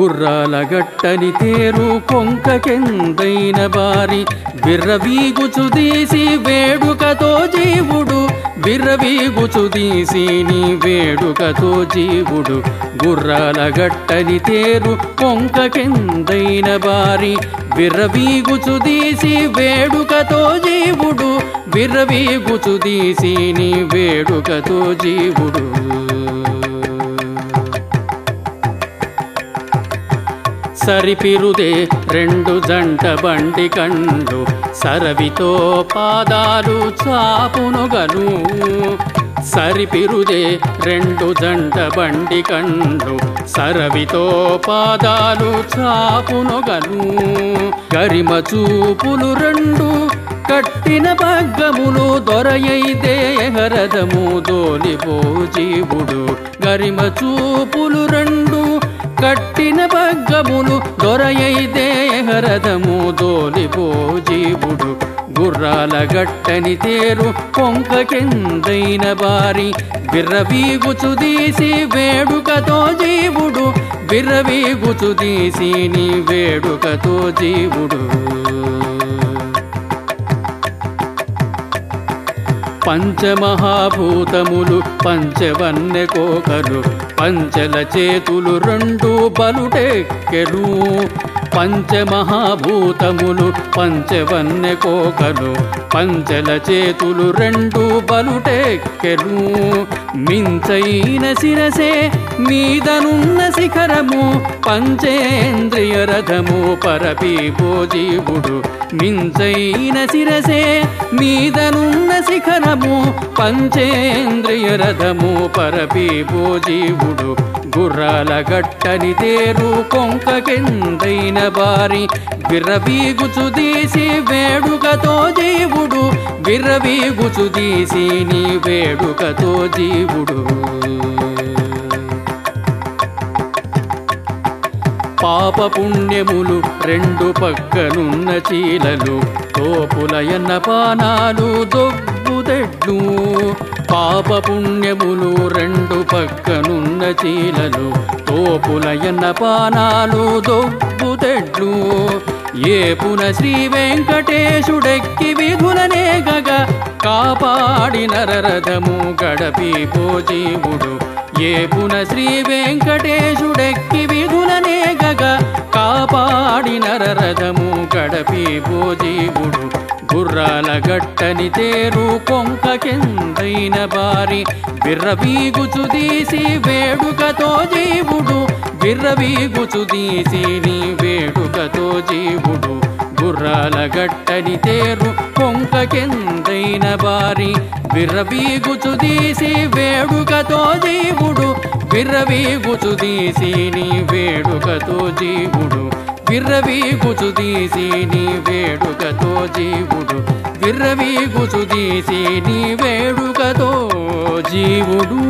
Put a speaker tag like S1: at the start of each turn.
S1: గుర్రాల గట్టని తేరు కొంకకెందైన బారి. బిర్రవీగుచుదీసి వేడుకతో జీవుడు. బిర్రవీగుచుదీసి నీ వేడుకతో జీవుడు. గుర్రాల గట్టని తేరు కొంకకెందైన బారి. బిర్రవీగుచుదీసి వేడుకతో జీవుడు. బిర్రవీగుచుదీసి నీ వేడుకతో జీవుడు. సరిపిరుదే రెండు జంట బండి కండు. సరవితో పాదాలు చాపునుగను సరిపిరుదే రెండు జంట బండి కండు. సరవితో పాదాలు చాపునుగను గరిమ చూపులు రెండు కట్టిన పగ్గములు. దొరయైతే హరదము దోలిపో జీవుడు. గరిమ చూపులు రెండు కట్టిన భగ్గములు దొరయైతే హరదము దోలిపో జీవుడు గుర్రాల గట్టని తేరు కొంకకెందైన బారి. బిర్రవీగుచు తీసి వేడుకతో జీవుడు. బిర్రవీగుచు తీసి నీ వేడుకతో జీవుడు. పంచమహాభూతములు పంచవన్నె కోకలు పంచల చేతులు రెండు బలుటెక్కెను పంచమహాభూతములు పంచవన్నె కోకలు పంచల చేతులు రెండు బలుటెక్కెను మించైన శిరసే మీదనున్న శిఖరము పంచేంద్రియ రథము పరపీపో జీవుడు మించైన శిరసే మీదనున్న శిఖరము పంచేంద్రియ రథము పరపీపో జీవుడు గుర్రాల గట్టని తేరు కొంకకెందైన బారి విర్రవీగుచుదీసి వేడుకతో జీవుడు. విర్రవీగుచుదీసి నీ వేడుకతో జీవుడు. పాప పుణ్యములు రెండు పక్కనున్న చీలలు తోపులయన్న పానాలు దొబ్బుదెడ్లు పాప పుణ్యములు రెండు పక్కనున్న చీలలు తోపులయన్న పానాలు దొబ్బుదెడ్లు ఏపున శ్రీ వెంకటేశుడెక్కి విధులనే గగ కాపాడి నరరథము గడపి జీవుడు ఏపున శ్రీ వెంకటేశుడెక్కి విధులనే గగ కాపాడి నరరథము గడపి పోజీవుడు. గుర్రాల గట్టని తేరు కొంక కొంకకెందైన బారి విర్రవీగుచుదీసి వేడుకతో జీవుడు. విర్రవీగుచుదీసి నీ కొంకతో జీవుడు గుర్రాల గట్టని తేరు కొంకకెందైన బారి విర్రవీగుచుదీసి వేడుకతో జీవుడు విర్రవీగుచుదీసి నీ వేడుకతో జీవుడు విర్రవీగుచుదీసి నీ వేడుకతో జీవుడు విర్రవీగుచుదీసి నీ వేడుకతో జీవుడు.